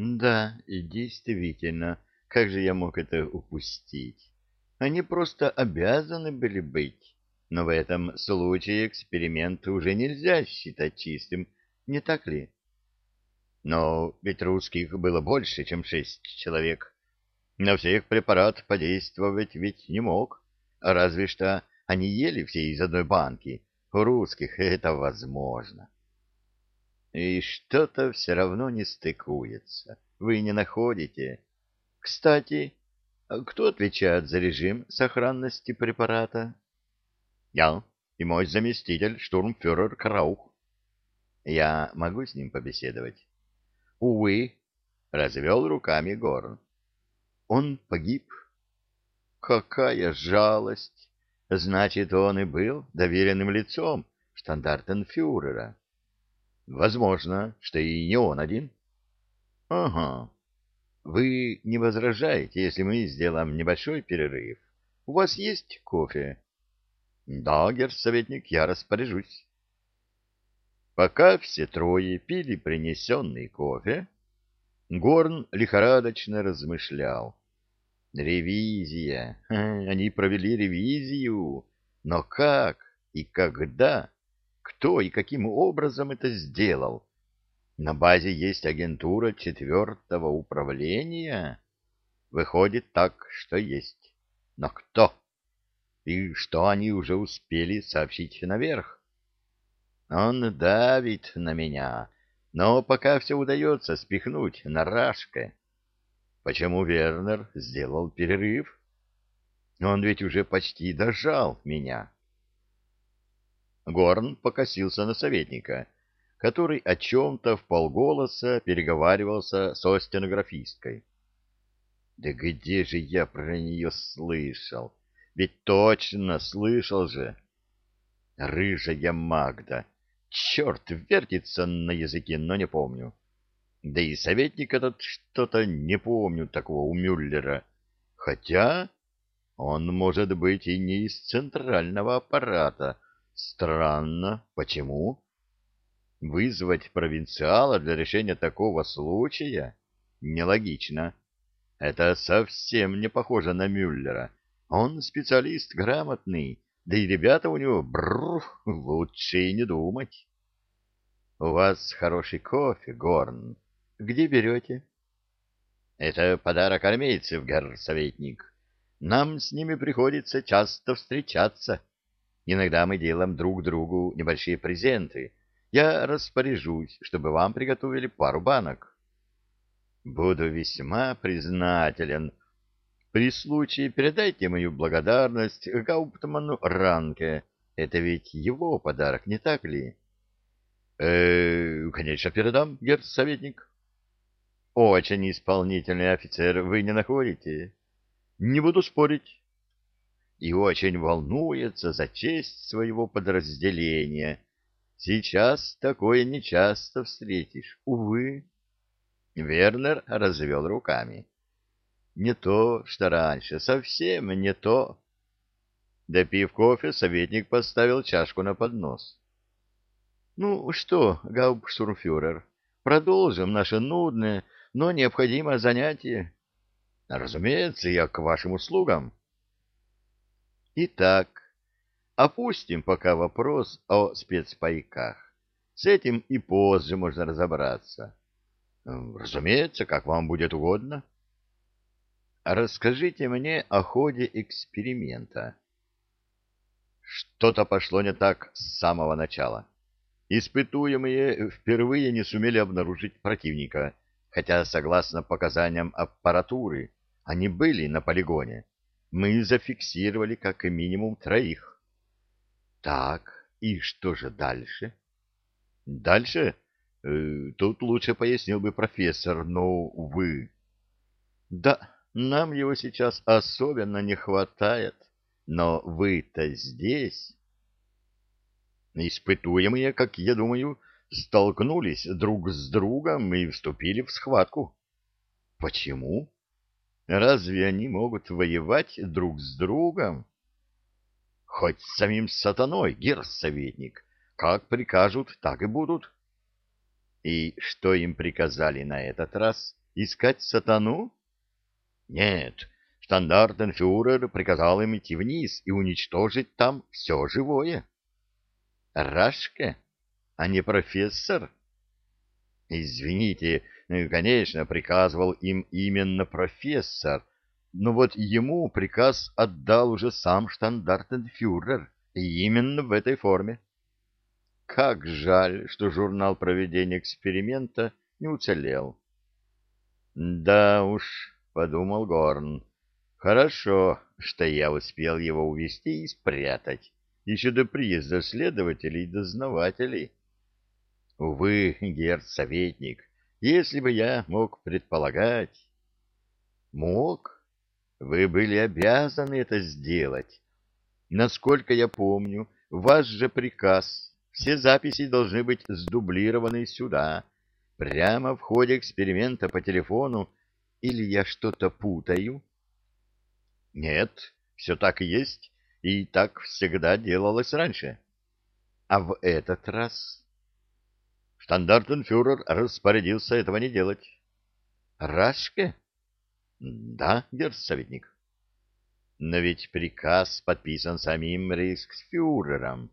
Да, действительно, как же я мог это упустить? Они просто обязаны были быть. Но в этом случае эксперимент уже нельзя считать чистым, не так ли? Но ведь русских было больше, чем шесть человек. На всех препарат подействовать ведь не мог. Разве что они ели все из одной банки. У русских это возможно. И что-то все равно не стыкуется. Вы не находите? Кстати, кто отвечает за режим сохранности препарата? Я и мой заместитель, штурмфюрер Краух. Я могу с ним побеседовать? Увы, развел руками Горн. Он погиб. Какая жалость! Значит, он и был доверенным лицом штандартенфюрера. Возможно, что и не он один. Ага. Вы не возражаете, если мы сделаем небольшой перерыв? У вас есть кофе? Да, герсоветник, я распоряжусь. Пока все трое пили принесенный кофе, Горн лихорадочно размышлял. Ревизия. Они провели ревизию. Но как и когда? Кто и каким образом это сделал? На базе есть агентура четвертого управления? Выходит так, что есть. Но кто? И что они уже успели сообщить наверх? Он давит на меня, но пока все удается спихнуть на Рашка. Почему Вернер сделал перерыв? Он ведь уже почти дожал меня. Горн покосился на советника, который о чем-то в полголоса переговаривался со стенографисткой. Да где же я про нее слышал? Ведь точно слышал же. Рыжая Магда. Черт, вертится на языке, но не помню. Да и советник этот что-то не помню такого у Мюллера. Хотя он может быть и не из центрального аппарата, Странно. Почему? Вызвать провинциала для решения такого случая? Нелогично. Это совсем не похоже на Мюллера. Он специалист грамотный, да и ребята у него, бррр, лучше и не думать. У вас хороший кофе, Горн. Где берете? Это подарок армейцев, герр-советник. Нам с ними приходится часто встречаться. Иногда мы делаем друг другу небольшие презенты. Я распоряжусь, чтобы вам приготовили пару банок. Буду весьма признателен. При случае передайте мою благодарность Гауптману Ранке. Это ведь его подарок, не так ли? Э, конечно, передам, герцоветник. Очень исполнительный офицер, вы не находите? Не буду спорить и очень волнуется за честь своего подразделения. Сейчас такое нечасто встретишь, увы. Вернер развел руками. Не то, что раньше, совсем не то. Допив кофе, советник поставил чашку на поднос. — Ну что, гауптштурмфюрер, продолжим наше нудное, но необходимое занятие. — Разумеется, я к вашим услугам. — Итак, опустим пока вопрос о спецпайках. С этим и позже можно разобраться. Разумеется, как вам будет угодно. Расскажите мне о ходе эксперимента. Что-то пошло не так с самого начала. Испытуемые впервые не сумели обнаружить противника, хотя, согласно показаниям аппаратуры, они были на полигоне мы зафиксировали как минимум троих. Так, и что же дальше? Дальше? Э, тут лучше пояснил бы профессор, но, увы. Да, нам его сейчас особенно не хватает, но вы-то здесь. Испытуемые, как я думаю, столкнулись друг с другом и вступили в схватку. Почему? Разве они могут воевать друг с другом? Хоть с самим сатаной, герсоветник. Как прикажут, так и будут. И что им приказали на этот раз искать сатану? Нет, штандартенфюрер приказал им идти вниз и уничтожить там все живое. Рашке, а не профессор? Извините, ну конечно, приказывал им именно профессор, но вот ему приказ отдал уже сам штандартенфюрер, и именно в этой форме. Как жаль, что журнал проведения эксперимента не уцелел. Да уж, подумал Горн, хорошо, что я успел его увести и спрятать, еще до приезда следователей и дознавателей. Увы, герцоветник, если бы я мог предполагать... Мог? Вы были обязаны это сделать. Насколько я помню, ваш же приказ все записи должны быть сдублированы сюда, прямо в ходе эксперимента по телефону, или я что-то путаю? Нет, все так и есть, и так всегда делалось раньше. А в этот раз... Штандартенфюрер распорядился этого не делать. Рашке? Да, герцоветник. Но ведь приказ подписан самим рейхсфюрером.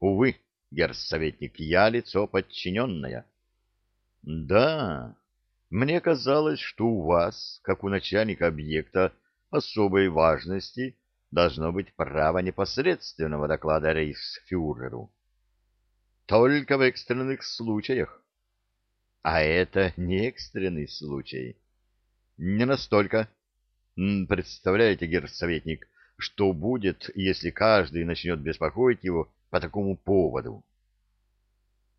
Увы, герсоветник, я лицо подчиненное. Да, мне казалось, что у вас, как у начальника объекта особой важности, должно быть право непосредственного доклада рейхсфюреру. Только в экстренных случаях. А это не экстренный случай. Не настолько. Представляете, герсоветник, что будет, если каждый начнет беспокоить его по такому поводу?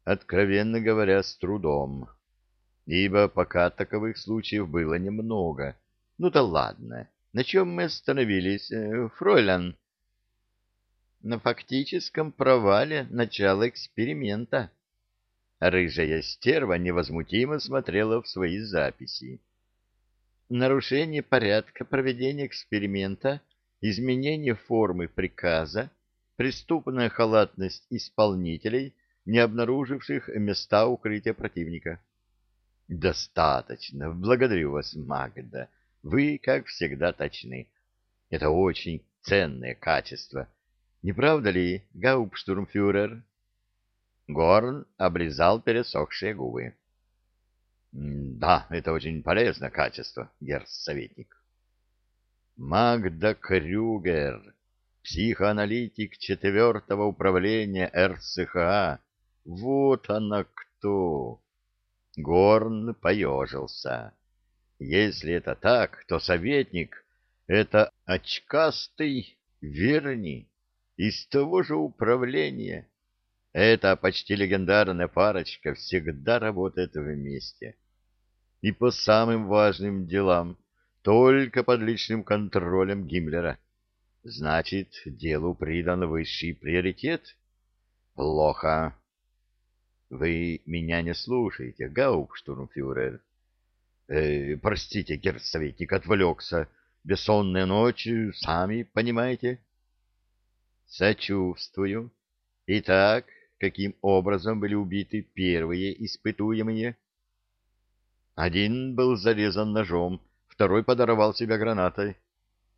Откровенно говоря, с трудом, ибо пока таковых случаев было немного. Ну да ладно, на чем мы остановились, э, фройлян? На фактическом провале начала эксперимента. Рыжая стерва невозмутимо смотрела в свои записи. Нарушение порядка проведения эксперимента, изменение формы приказа, преступная халатность исполнителей, не обнаруживших места укрытия противника. Достаточно. Благодарю вас, Магда. Вы, как всегда, точны. Это очень ценное качество. Не правда ли, гауптштурмфюрер? Горн облизал пересохшие губы. Да, это очень полезное качество, герцоветник. Магда Крюгер психоаналитик четвертого управления РЦХА. Вот она кто! Горн поежился. Если это так, то советник — это очкастый Верни из того же управления. Эта почти легендарная парочка всегда работает вместе. И по самым важным делам, только под личным контролем Гиммлера. Значит, делу придан высший приоритет? Плохо. Вы меня не слушаете, гауптштурмфюрер. Э, простите, герцоветник, отвлекся. Бессонные ночи, сами понимаете. Сочувствую. Итак, каким образом были убиты первые испытуемые? Один был зарезан ножом, второй подорвал себя гранатой.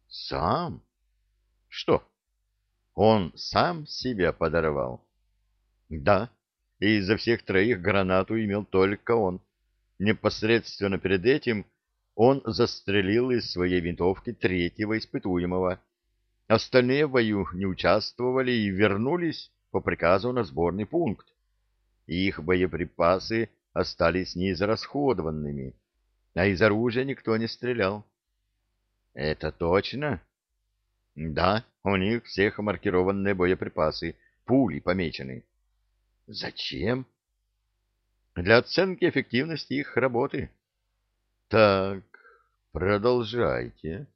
Сам? Что? Он сам себя подорвал? Да, и из-за всех троих гранату имел только он. Непосредственно перед этим он застрелил из своей винтовки третьего испытуемого. Остальные в бою не участвовали и вернулись по приказу на сборный пункт. Их боеприпасы остались неизрасходованными, а из оружия никто не стрелял. — Это точно? Да, у них всех маркированные боеприпасы, пули помечены. Зачем? Для оценки эффективности их работы. Так, продолжайте.